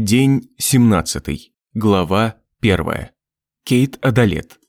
День 17. Глава 1. Кейт Адалет.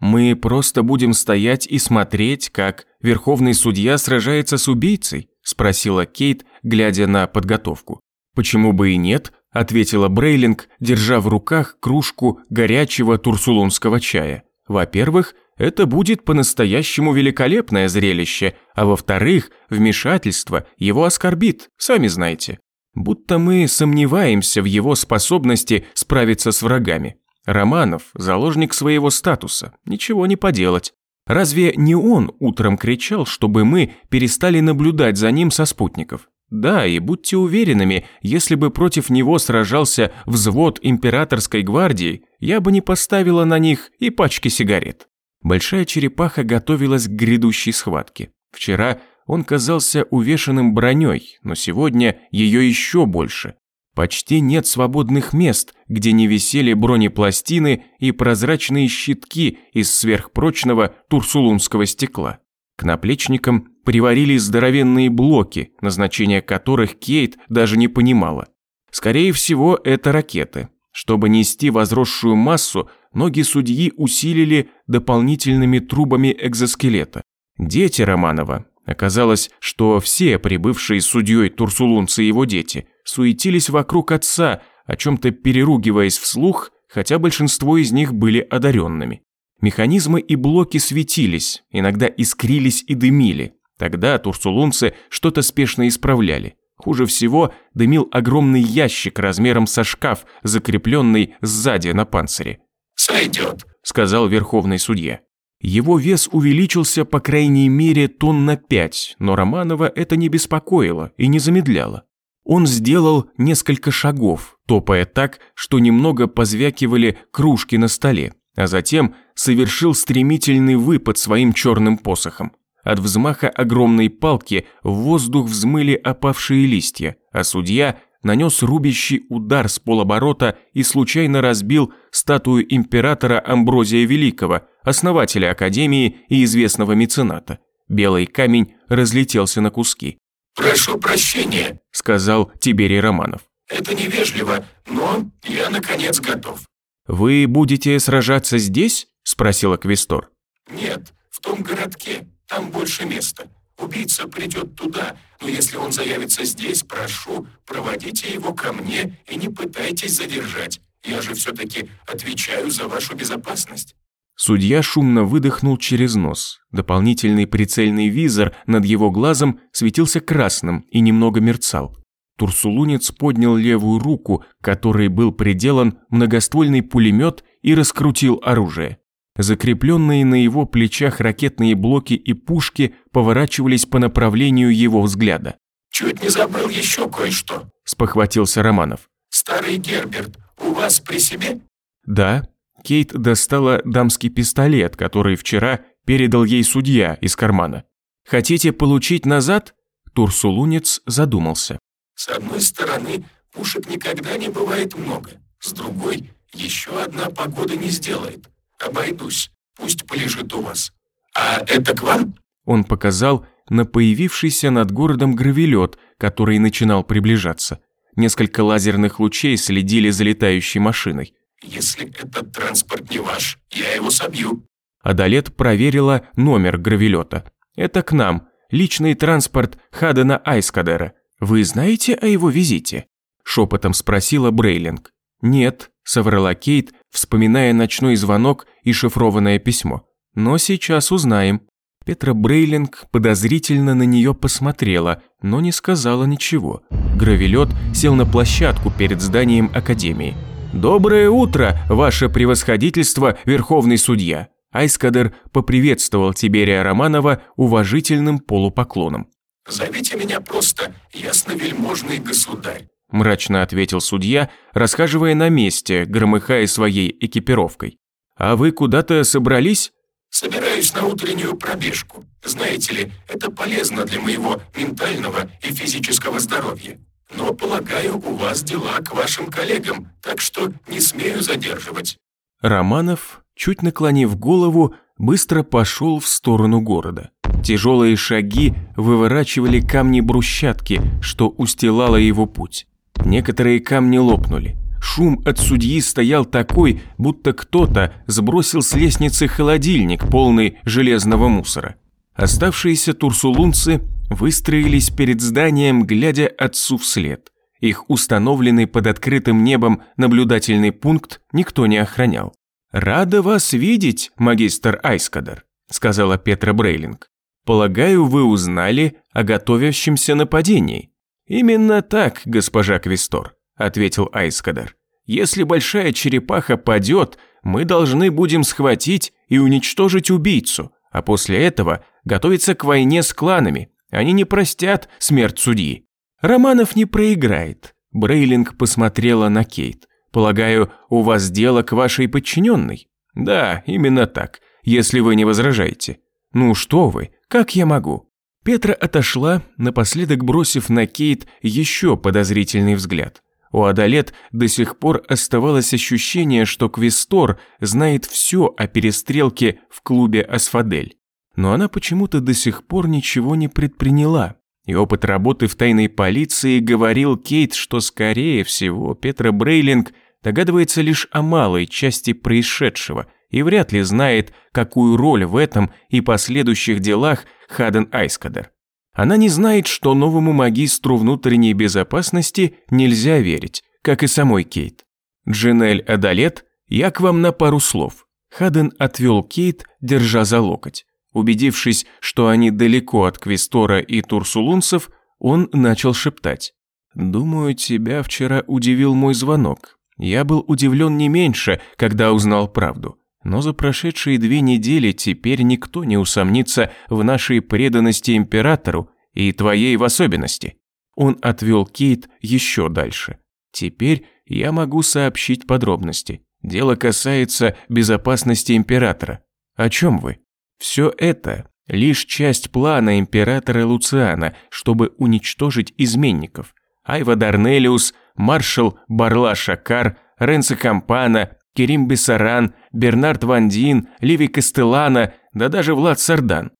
«Мы просто будем стоять и смотреть, как верховный судья сражается с убийцей?» – спросила Кейт, глядя на подготовку. «Почему бы и нет?» – ответила Брейлинг, держа в руках кружку горячего турсулунского чая. «Во-первых, это будет по-настоящему великолепное зрелище, а во-вторых, вмешательство его оскорбит, сами знаете будто мы сомневаемся в его способности справиться с врагами. Романов – заложник своего статуса, ничего не поделать. Разве не он утром кричал, чтобы мы перестали наблюдать за ним со спутников? Да, и будьте уверенными, если бы против него сражался взвод императорской гвардии, я бы не поставила на них и пачки сигарет. Большая черепаха готовилась к грядущей схватке. Вчера он казался увешанным броней, но сегодня ее еще больше. Почти нет свободных мест, где не висели бронепластины и прозрачные щитки из сверхпрочного турсулунского стекла. К наплечникам приварили здоровенные блоки, назначение которых Кейт даже не понимала. Скорее всего, это ракеты. Чтобы нести возросшую массу, ноги судьи усилили дополнительными трубами экзоскелета. Дети Романова Оказалось, что все прибывшие с судьей турсулунцы и его дети суетились вокруг отца, о чем-то переругиваясь вслух, хотя большинство из них были одаренными. Механизмы и блоки светились, иногда искрились и дымили. Тогда турсулунцы что-то спешно исправляли. Хуже всего дымил огромный ящик размером со шкаф, закрепленный сзади на панцире. «Сойдет», – сказал верховный судья. Его вес увеличился по крайней мере тонн на пять, но Романова это не беспокоило и не замедляло. Он сделал несколько шагов, топая так, что немного позвякивали кружки на столе, а затем совершил стремительный выпад своим черным посохом. От взмаха огромной палки в воздух взмыли опавшие листья, а судья нанес рубящий удар с полоборота и случайно разбил статую императора Амброзия Великого, основателя Академии и известного мецената. Белый камень разлетелся на куски. «Прошу прощения», – сказал Тиберий Романов. «Это невежливо, но я, наконец, готов». «Вы будете сражаться здесь?» – спросила Квестор. «Нет, в том городке. Там больше места. Убийца придет туда, но если он заявится здесь, прошу, проводите его ко мне и не пытайтесь задержать. Я же все-таки отвечаю за вашу безопасность». Судья шумно выдохнул через нос. Дополнительный прицельный визор над его глазом светился красным и немного мерцал. Турсулунец поднял левую руку, которой был приделан многоствольный пулемет и раскрутил оружие. Закрепленные на его плечах ракетные блоки и пушки поворачивались по направлению его взгляда. «Чуть не забыл еще кое-что», – спохватился Романов. «Старый Герберт, у вас при себе?» «Да». Кейт достала дамский пистолет, который вчера передал ей судья из кармана. «Хотите получить назад?» Турсулунец задумался. «С одной стороны, пушек никогда не бывает много. С другой, еще одна погода не сделает. Обойдусь, пусть полежит у вас. А это к вам?» Он показал на появившийся над городом гравелет, который начинал приближаться. Несколько лазерных лучей следили за летающей машиной. «Если этот транспорт не ваш, я его собью». Адалет проверила номер гравелета. «Это к нам. Личный транспорт Хадена Айскадера. Вы знаете о его визите?» Шепотом спросила Брейлинг. «Нет», – соврала Кейт, вспоминая ночной звонок и шифрованное письмо. «Но сейчас узнаем». Петра Брейлинг подозрительно на нее посмотрела, но не сказала ничего. Гравелет сел на площадку перед зданием Академии. «Доброе утро, ваше превосходительство, верховный судья!» Айскадер поприветствовал Тиберия Романова уважительным полупоклоном. «Зовите меня просто ясновельможный государь мрачно ответил судья, расхаживая на месте, громыхая своей экипировкой. «А вы куда-то собрались?» «Собираюсь на утреннюю пробежку. Знаете ли, это полезно для моего ментального и физического здоровья. Но, полагаю, у вас дела к вашим коллегам, так что не смею задерживать». Романов, чуть наклонив голову, быстро пошел в сторону города. Тяжелые шаги выворачивали камни брусчатки, что устилало его путь. Некоторые камни лопнули. Шум от судьи стоял такой, будто кто-то сбросил с лестницы холодильник, полный железного мусора. Оставшиеся турсулунцы выстроились перед зданием, глядя отцу вслед. Их установленный под открытым небом наблюдательный пункт никто не охранял. «Рада вас видеть, магистр Айскадер», – сказала Петра Брейлинг. «Полагаю, вы узнали о готовящемся нападении». «Именно так, госпожа Квестор», – ответил Айскадер. «Если большая черепаха падет, мы должны будем схватить и уничтожить убийцу, а после этого готовиться к войне с кланами. Они не простят смерть судьи». «Романов не проиграет», – Брейлинг посмотрела на Кейт. «Полагаю, у вас дело к вашей подчиненной?» «Да, именно так, если вы не возражаете». «Ну что вы, как я могу?» Петра отошла, напоследок бросив на Кейт еще подозрительный взгляд. У Адалет до сих пор оставалось ощущение, что Квестор знает все о перестрелке в клубе Асфадель. Но она почему-то до сих пор ничего не предприняла. И опыт работы в тайной полиции говорил Кейт, что, скорее всего, Петра Брейлинг догадывается лишь о малой части происшедшего и вряд ли знает, какую роль в этом и последующих делах Хаден Айскадер. Она не знает, что новому магистру внутренней безопасности нельзя верить, как и самой Кейт. Джинель Адалет, я к вам на пару слов. Хаден отвел Кейт, держа за локоть. Убедившись, что они далеко от Квестора и Турсулунцев, он начал шептать. «Думаю, тебя вчера удивил мой звонок. Я был удивлен не меньше, когда узнал правду. Но за прошедшие две недели теперь никто не усомнится в нашей преданности императору и твоей в особенности. Он отвел Кейт еще дальше. Теперь я могу сообщить подробности. Дело касается безопасности императора. О чем вы? Все это лишь часть плана императора Луциана, чтобы уничтожить изменников. Айва Дарнелиус, маршал Барла Шакар, Ренцо Кампана, Керим Бессаран, Бернард Вандин, Ливи Кастелана, да даже Влад Сардан.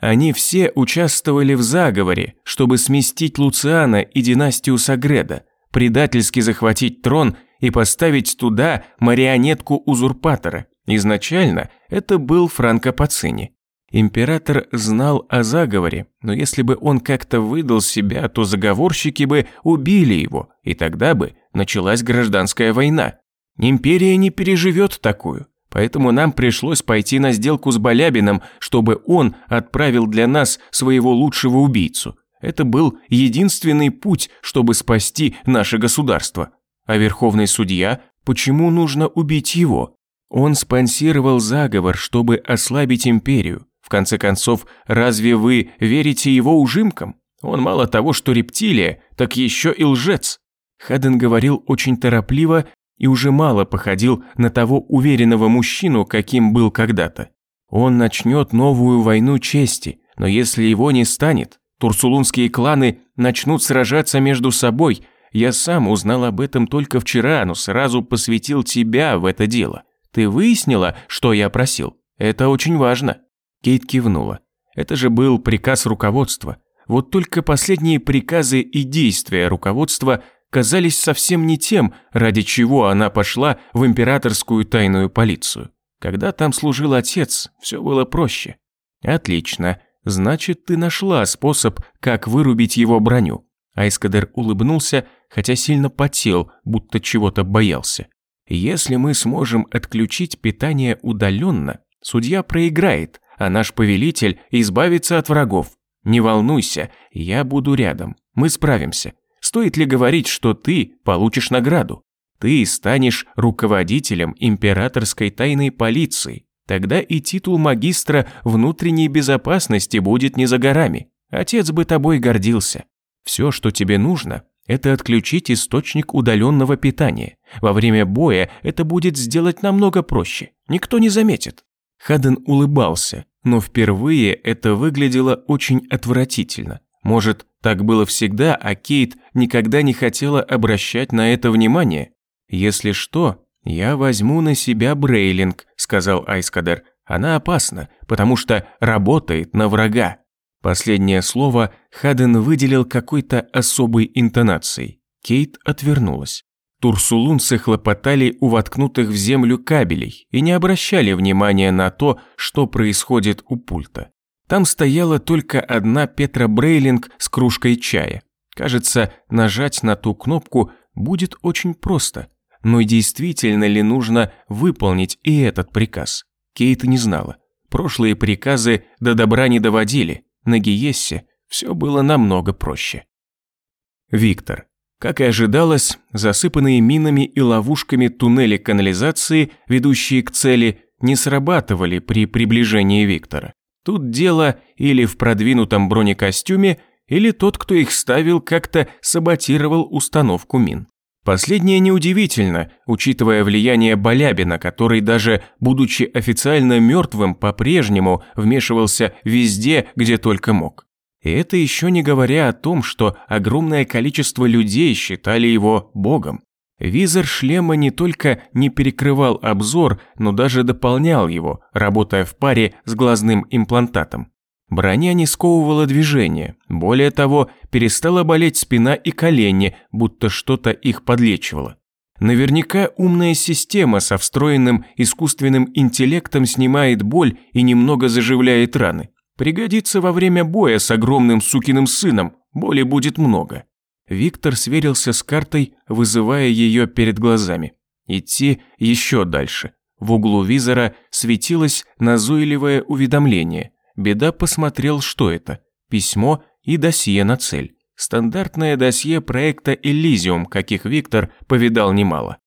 Они все участвовали в заговоре, чтобы сместить Луциана и династию Сагреда, предательски захватить трон и поставить туда марионетку узурпатора. Изначально это был Франко Пацини. Император знал о заговоре, но если бы он как-то выдал себя, то заговорщики бы убили его, и тогда бы началась гражданская война. Империя не переживет такую, поэтому нам пришлось пойти на сделку с Балябином, чтобы он отправил для нас своего лучшего убийцу. Это был единственный путь, чтобы спасти наше государство. А верховный судья, почему нужно убить его? Он спонсировал заговор, чтобы ослабить империю. В конце концов, разве вы верите его ужимкам? Он мало того, что рептилия, так еще и лжец. Хаден говорил очень торопливо и уже мало походил на того уверенного мужчину, каким был когда-то. Он начнет новую войну чести, но если его не станет, турсулунские кланы начнут сражаться между собой. Я сам узнал об этом только вчера, но сразу посвятил тебя в это дело. Ты выяснила, что я просил? Это очень важно». Кейт кивнула. Это же был приказ руководства. Вот только последние приказы и действия руководства казались совсем не тем, ради чего она пошла в императорскую тайную полицию. Когда там служил отец, все было проще. Отлично, значит, ты нашла способ, как вырубить его броню. Айскадер улыбнулся, хотя сильно потел, будто чего-то боялся. Если мы сможем отключить питание удаленно, судья проиграет, а наш повелитель избавится от врагов. Не волнуйся, я буду рядом, мы справимся. Стоит ли говорить, что ты получишь награду? Ты станешь руководителем императорской тайной полиции. Тогда и титул магистра внутренней безопасности будет не за горами. Отец бы тобой гордился. Все, что тебе нужно, это отключить источник удаленного питания. Во время боя это будет сделать намного проще. Никто не заметит. Хаден улыбался, но впервые это выглядело очень отвратительно. Может, так было всегда, а Кейт никогда не хотела обращать на это внимание. «Если что, я возьму на себя Брейлинг», – сказал Айскадер. «Она опасна, потому что работает на врага». Последнее слово Хаден выделил какой-то особой интонацией. Кейт отвернулась. Турсулунцы хлопотали у воткнутых в землю кабелей и не обращали внимания на то, что происходит у пульта. Там стояла только одна Петра Брейлинг с кружкой чая. Кажется, нажать на ту кнопку будет очень просто. Но действительно ли нужно выполнить и этот приказ? Кейт не знала. Прошлые приказы до добра не доводили. На Гиессе все было намного проще. Виктор. Как и ожидалось, засыпанные минами и ловушками туннели канализации, ведущие к цели, не срабатывали при приближении Виктора. Тут дело или в продвинутом бронекостюме, или тот, кто их ставил, как-то саботировал установку мин. Последнее неудивительно, учитывая влияние Балябина, который даже, будучи официально мертвым, по-прежнему вмешивался везде, где только мог. И это еще не говоря о том, что огромное количество людей считали его богом. Визор шлема не только не перекрывал обзор, но даже дополнял его, работая в паре с глазным имплантатом. Броня не сковывала движение, более того, перестала болеть спина и колени, будто что-то их подлечивало. Наверняка умная система со встроенным искусственным интеллектом снимает боль и немного заживляет раны. Пригодится во время боя с огромным сукиным сыном, боли будет много. Виктор сверился с картой, вызывая ее перед глазами. Идти еще дальше. В углу визора светилось назойливое уведомление. Беда посмотрел, что это. Письмо и досье на цель. Стандартное досье проекта «Элизиум», каких Виктор повидал немало.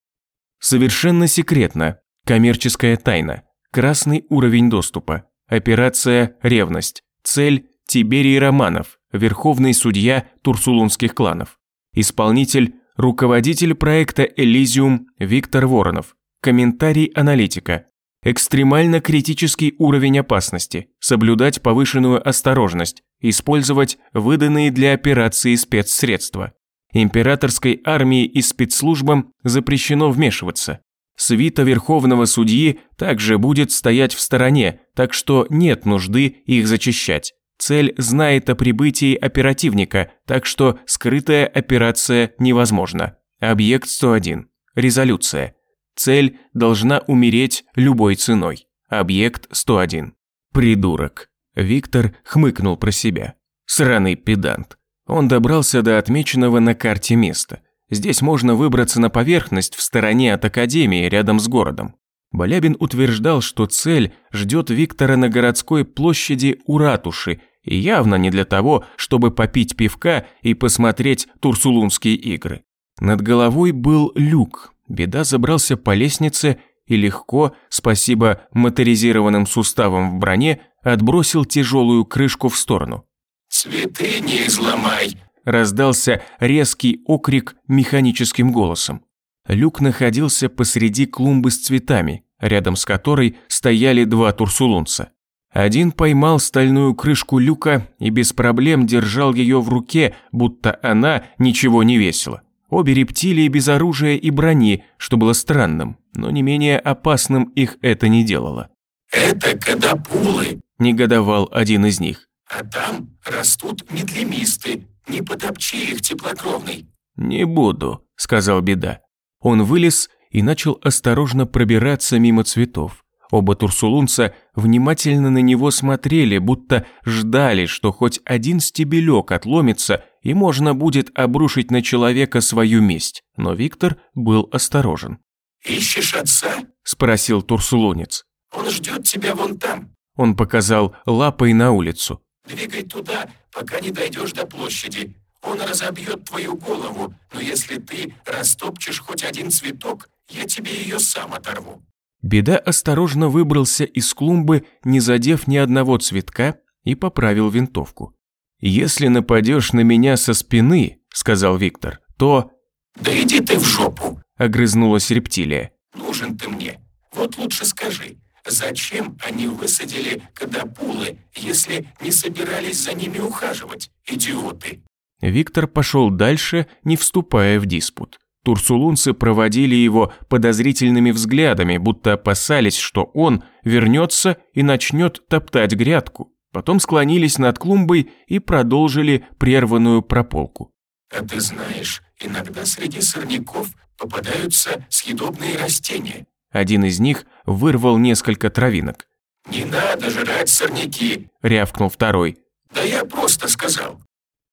Совершенно секретно. Коммерческая тайна. Красный уровень доступа. Операция «Ревность». Цель – Тиберий Романов, верховный судья турсулунских кланов. Исполнитель – руководитель проекта «Элизиум» Виктор Воронов. Комментарий аналитика. Экстремально критический уровень опасности. Соблюдать повышенную осторожность. Использовать выданные для операции спецсредства. Императорской армии и спецслужбам запрещено вмешиваться. Свита Верховного Судьи также будет стоять в стороне, так что нет нужды их зачищать. Цель знает о прибытии оперативника, так что скрытая операция невозможна. Объект 101. Резолюция. Цель должна умереть любой ценой. Объект 101. Придурок. Виктор хмыкнул про себя. Сраный педант. Он добрался до отмеченного на карте места – Здесь можно выбраться на поверхность в стороне от Академии, рядом с городом. Балябин утверждал, что цель ждет Виктора на городской площади у ратуши, и явно не для того, чтобы попить пивка и посмотреть турсулунские игры. Над головой был люк. Беда забрался по лестнице и легко, спасибо моторизированным суставам в броне, отбросил тяжелую крышку в сторону. «Цветы не изломай!» Раздался резкий окрик механическим голосом. Люк находился посреди клумбы с цветами, рядом с которой стояли два турсулунца. Один поймал стальную крышку люка и без проблем держал ее в руке, будто она ничего не весила. Обе рептилии без оружия и брони, что было странным, но не менее опасным их это не делало. «Это кадапулы», – негодовал один из них. «А там растут медлемисты, не потопчи их, теплокровный». «Не буду», — сказал Беда. Он вылез и начал осторожно пробираться мимо цветов. Оба турсулунца внимательно на него смотрели, будто ждали, что хоть один стебелек отломится, и можно будет обрушить на человека свою месть. Но Виктор был осторожен. «Ищешь отца?» – спросил турсулунец. «Он ждет тебя вон там». Он показал лапой на улицу. Двигай туда, пока не дойдешь до площади. Он разобьет твою голову, но если ты растопчешь хоть один цветок, я тебе ее сам оторву». Беда осторожно выбрался из клумбы, не задев ни одного цветка, и поправил винтовку. «Если нападешь на меня со спины», — сказал Виктор, — «то...» «Да иди ты в жопу», — огрызнулась рептилия. «Нужен ты мне. Вот лучше скажи, Зачем они высадили кадапулы, если не собирались за ними ухаживать, идиоты? Виктор пошел дальше, не вступая в диспут. Турсулунцы проводили его подозрительными взглядами, будто опасались, что он вернется и начнет топтать грядку. Потом склонились над клумбой и продолжили прерванную прополку. А ты знаешь, иногда среди сорняков попадаются съедобные растения. Один из них вырвал несколько травинок. «Не надо жрать сорняки!» – рявкнул второй. «Да я просто сказал!»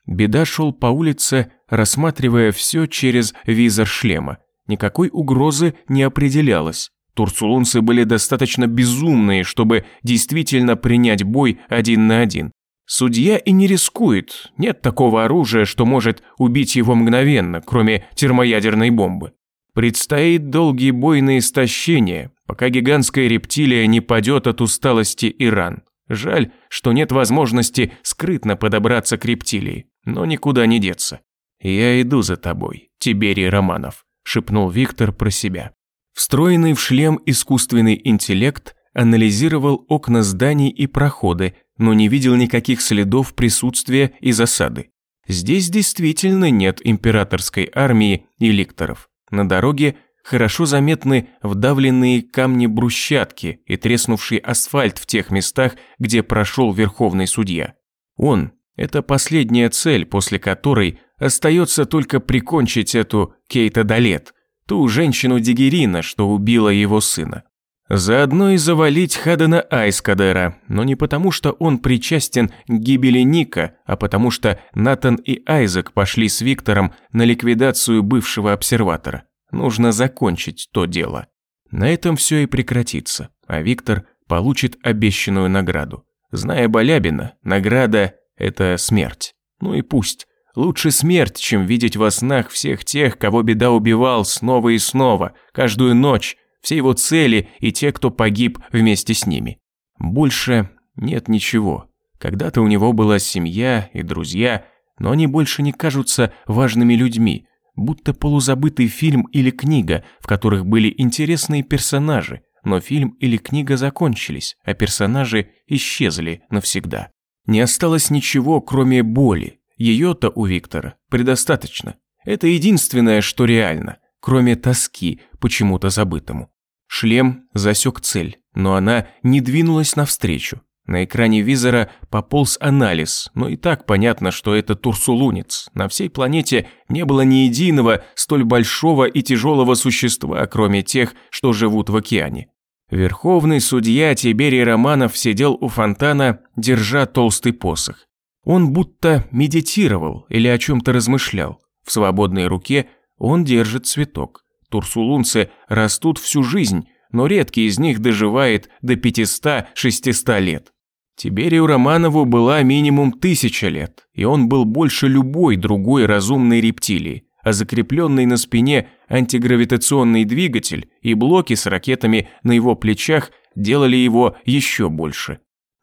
Беда шел по улице, рассматривая все через визор шлема. Никакой угрозы не определялось. Турцулунцы были достаточно безумные, чтобы действительно принять бой один на один. Судья и не рискует, нет такого оружия, что может убить его мгновенно, кроме термоядерной бомбы. Предстоит долгий бой на истощение, пока гигантская рептилия не падет от усталости и ран. Жаль, что нет возможности скрытно подобраться к рептилии, но никуда не деться. «Я иду за тобой, Тиберий Романов», – шепнул Виктор про себя. Встроенный в шлем искусственный интеллект анализировал окна зданий и проходы, но не видел никаких следов присутствия и засады. Здесь действительно нет императорской армии и ликторов. На дороге хорошо заметны вдавленные камни брусчатки и треснувший асфальт в тех местах, где прошел верховный судья. Он – это последняя цель, после которой остается только прикончить эту Кейта Далет, ту женщину Дигерина, что убила его сына. Заодно и завалить Хадена Айскадера, но не потому, что он причастен к гибели Ника, а потому что Натан и Айзек пошли с Виктором на ликвидацию бывшего обсерватора. Нужно закончить то дело. На этом все и прекратится, а Виктор получит обещанную награду. Зная Балябина, награда – это смерть. Ну и пусть. Лучше смерть, чем видеть во снах всех тех, кого беда убивал снова и снова, каждую ночь, все его цели и те, кто погиб вместе с ними. Больше нет ничего. Когда-то у него была семья и друзья, но они больше не кажутся важными людьми, будто полузабытый фильм или книга, в которых были интересные персонажи, но фильм или книга закончились, а персонажи исчезли навсегда. Не осталось ничего, кроме боли. Ее-то у Виктора предостаточно. Это единственное, что реально – кроме тоски, почему-то забытому. Шлем засек цель, но она не двинулась навстречу. На экране визора пополз анализ, но и так понятно, что это турсулунец. На всей планете не было ни единого столь большого и тяжелого существа, кроме тех, что живут в океане. Верховный судья Тиберий Романов сидел у фонтана, держа толстый посох. Он будто медитировал или о чем-то размышлял. В свободной руке он держит цветок. Турсулунцы растут всю жизнь, но редкий из них доживает до 500-600 лет. Тиберию Романову была минимум тысяча лет, и он был больше любой другой разумной рептилии, а закрепленный на спине антигравитационный двигатель и блоки с ракетами на его плечах делали его еще больше.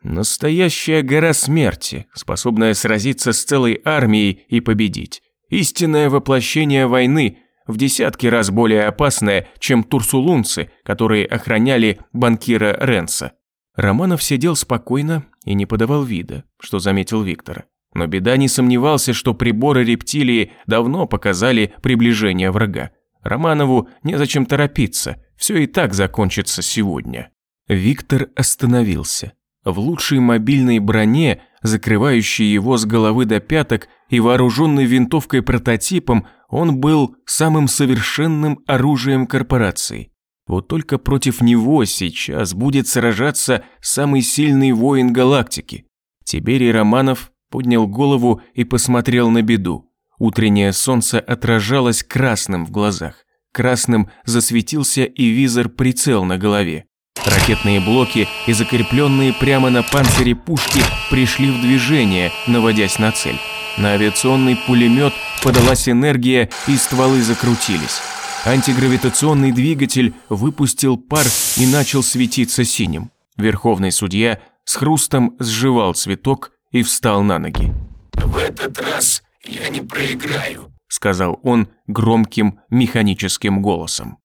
Настоящая гора смерти, способная сразиться с целой армией и победить. Истинное воплощение войны, в десятки раз более опасное, чем турсулунцы, которые охраняли банкира Ренса. Романов сидел спокойно и не подавал вида, что заметил Виктора. Но беда не сомневался, что приборы рептилии давно показали приближение врага. Романову незачем торопиться, все и так закончится сегодня. Виктор остановился. В лучшей мобильной броне, закрывающей его с головы до пяток, и вооруженный винтовкой прототипом, он был самым совершенным оружием корпорации. Вот только против него сейчас будет сражаться самый сильный воин галактики. Тиберий Романов поднял голову и посмотрел на беду. Утреннее солнце отражалось красным в глазах. Красным засветился и визор-прицел на голове. Ракетные блоки и закрепленные прямо на панцире пушки пришли в движение, наводясь на цель. На авиационный пулемет подалась энергия и стволы закрутились. Антигравитационный двигатель выпустил пар и начал светиться синим. Верховный судья с хрустом сживал цветок и встал на ноги. «В этот раз я не проиграю», сказал он громким механическим голосом.